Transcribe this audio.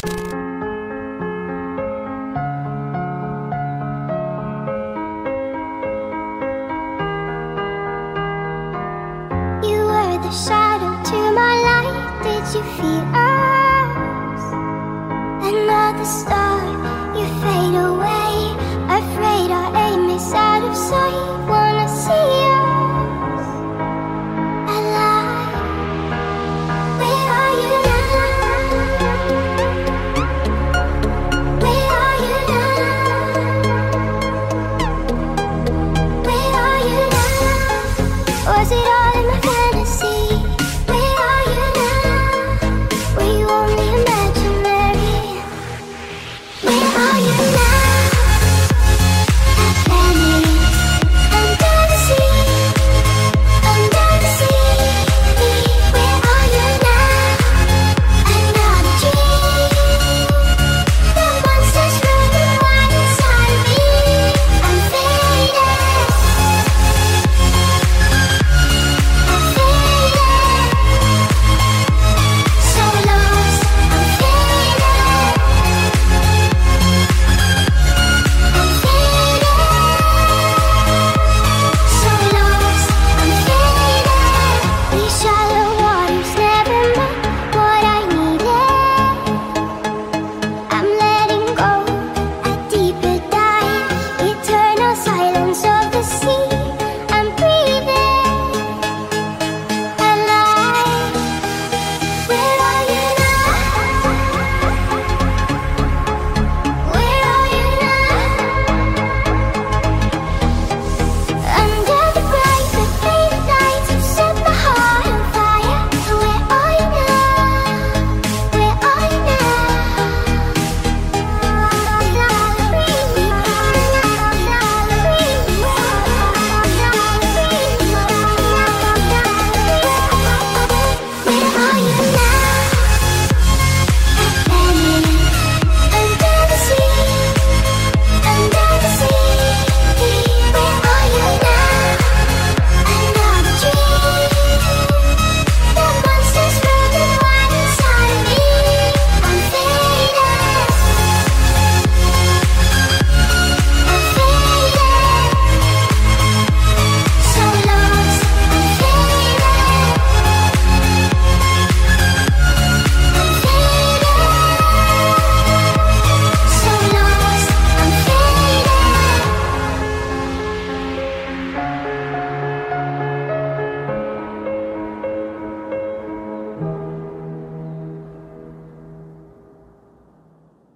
You were the shadow